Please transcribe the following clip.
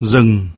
rừng